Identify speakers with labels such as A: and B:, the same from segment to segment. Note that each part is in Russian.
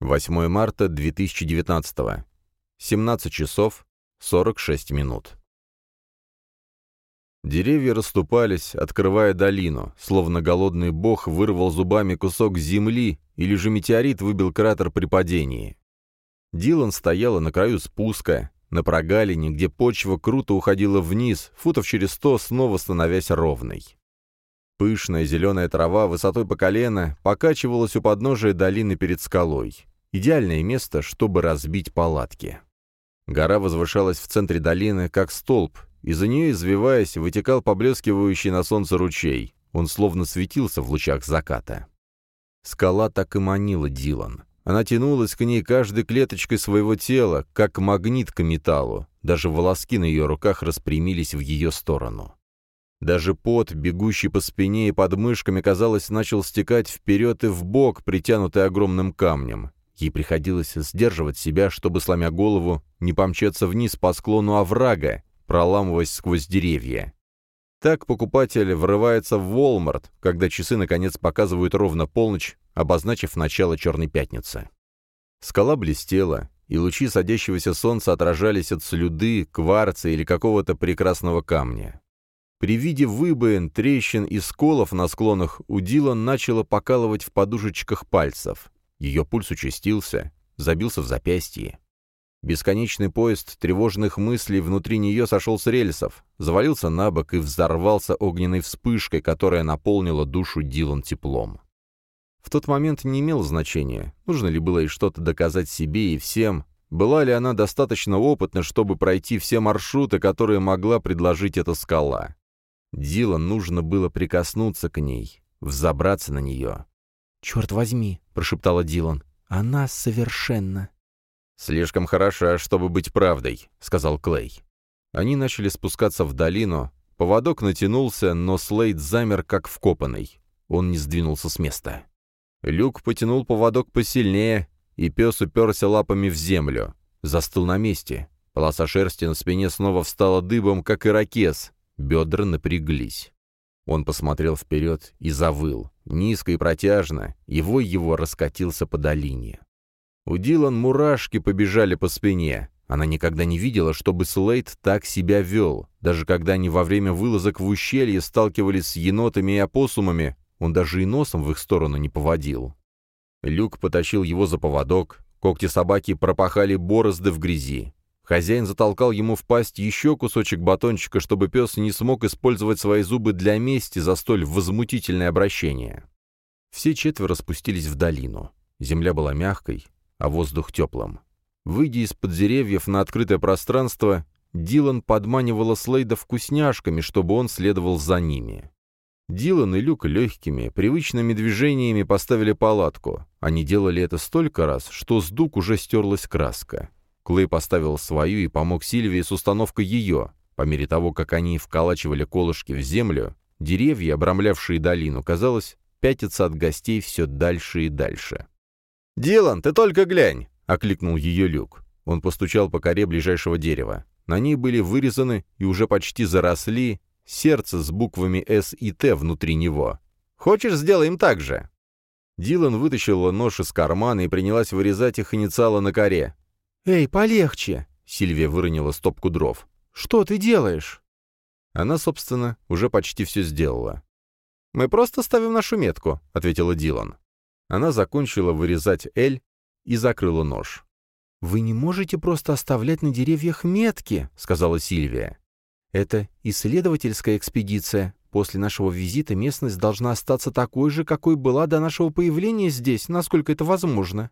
A: 8 марта 2019. 17 часов 46 минут. Деревья расступались, открывая долину, словно голодный бог вырвал зубами кусок земли или же метеорит выбил кратер при падении. Дилан стояла на краю спуска, на прогалине, где почва круто уходила вниз, футов через сто, снова становясь ровной. Пышная зеленая трава высотой по колено покачивалась у подножия долины перед скалой. Идеальное место, чтобы разбить палатки. Гора возвышалась в центре долины, как столб, и за нее, извиваясь, вытекал поблескивающий на солнце ручей. Он словно светился в лучах заката. Скала так и манила Дилан. Она тянулась к ней каждой клеточкой своего тела, как магнит к металлу. Даже волоски на ее руках распрямились в ее сторону. Даже пот, бегущий по спине и подмышками, казалось, начал стекать вперед и вбок, притянутый огромным камнем. Ей приходилось сдерживать себя, чтобы, сломя голову, не помчаться вниз по склону оврага, проламываясь сквозь деревья. Так покупатель врывается в Walmart, когда часы наконец показывают ровно полночь, обозначив начало Черной Пятницы. Скала блестела, и лучи садящегося солнца отражались от слюды, кварца или какого-то прекрасного камня. При виде выбоин, трещин и сколов на склонах у Дилан начало покалывать в подушечках пальцев. Ее пульс участился, забился в запястье. Бесконечный поезд тревожных мыслей внутри нее сошел с рельсов, завалился на бок и взорвался огненной вспышкой, которая наполнила душу Дилан теплом. В тот момент не имело значения, нужно ли было ей что-то доказать себе и всем, была ли она достаточно опытна, чтобы пройти все маршруты, которые могла предложить эта скала. Дилан нужно было прикоснуться к ней, взобраться на нее.
B: «Черт возьми», — прошептала Дилан, — «она совершенно...»
A: «Слишком хороша, чтобы быть правдой», — сказал Клей. Они начали спускаться в долину. Поводок натянулся, но Слейд замер, как вкопанный. Он не сдвинулся с места. Люк потянул поводок посильнее, и пес уперся лапами в землю. Застыл на месте. Полоса шерсти на спине снова встала дыбом, как ирокез. Бедра напряглись. Он посмотрел вперед и завыл. Низко и протяжно. Его его раскатился по долине. У Дилан мурашки побежали по спине. Она никогда не видела, чтобы Слейд так себя вел. Даже когда они во время вылазок в ущелье сталкивались с енотами и опоссумами, он даже и носом в их сторону не поводил. Люк потащил его за поводок, когти собаки пропахали борозды в грязи. Хозяин затолкал ему в пасть еще кусочек батончика, чтобы пес не смог использовать свои зубы для мести за столь возмутительное обращение. Все четверо спустились в долину. Земля была мягкой, а воздух теплым. Выйдя из-под деревьев на открытое пространство, Дилан подманивала Слейда вкусняшками, чтобы он следовал за ними. Дилан и Люк легкими, привычными движениями поставили палатку. Они делали это столько раз, что с дуг уже стерлась краска. Клей поставил свою и помог Сильвии с установкой ее. По мере того, как они вколачивали колышки в землю, деревья, обрамлявшие долину, казалось, пятятся от гостей все дальше и дальше.
C: «Дилан, ты только глянь!»
A: — окликнул ее Люк. Он постучал по коре ближайшего дерева. На ней были вырезаны и уже почти заросли сердце с буквами «С» и «Т» внутри него.
C: «Хочешь, сделаем так же?»
A: Дилан вытащила нож из кармана и принялась вырезать их инициалы на коре.
B: «Эй, полегче!»
A: — Сильвия выронила стопку дров.
B: «Что ты делаешь?»
A: Она, собственно, уже почти все сделала.
C: «Мы просто ставим нашу метку», — ответила Дилан.
A: Она закончила вырезать «Л» и закрыла нож.
B: «Вы не можете просто оставлять на деревьях метки», — сказала Сильвия. «Это исследовательская экспедиция. После нашего визита местность должна остаться такой же, какой была до нашего появления здесь, насколько это возможно.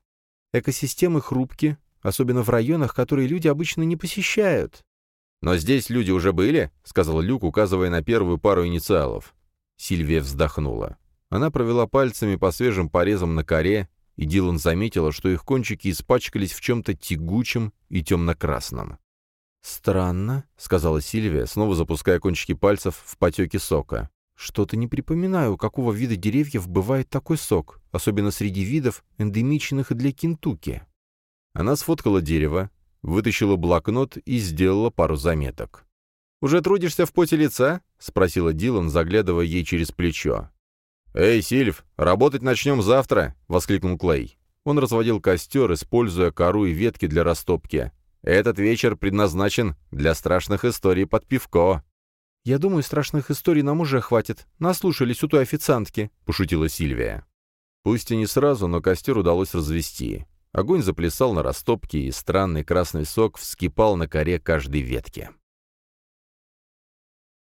B: Экосистемы хрупки, особенно в районах, которые люди обычно не посещают».
A: «Но здесь люди уже были?» — сказал Люк, указывая на первую пару инициалов. Сильвия вздохнула. Она провела пальцами по свежим порезам на коре, и Дилан заметила, что их кончики испачкались в чем-то тягучем и темно-красном.
B: «Странно», — сказала Сильвия, снова запуская кончики пальцев в потеки сока. «Что-то не припоминаю, у какого вида деревьев бывает такой сок, особенно среди видов, эндемичных для Кентукки».
A: Она сфоткала дерево, вытащила блокнот и сделала пару заметок.
C: «Уже трудишься в поте лица?» — спросила
A: Дилан, заглядывая ей через плечо.
C: «Эй, Сильв, работать начнем завтра!» — воскликнул Клей.
A: Он разводил костер, используя кору и ветки для растопки. «Этот вечер предназначен для страшных историй под пивко».
B: «Я думаю, страшных историй нам уже хватит. Наслушались у той официантки», — пошутила Сильвия.
A: Пусть и не сразу, но костер удалось развести. Огонь заплясал на растопке, и странный красный сок вскипал на коре каждой ветки.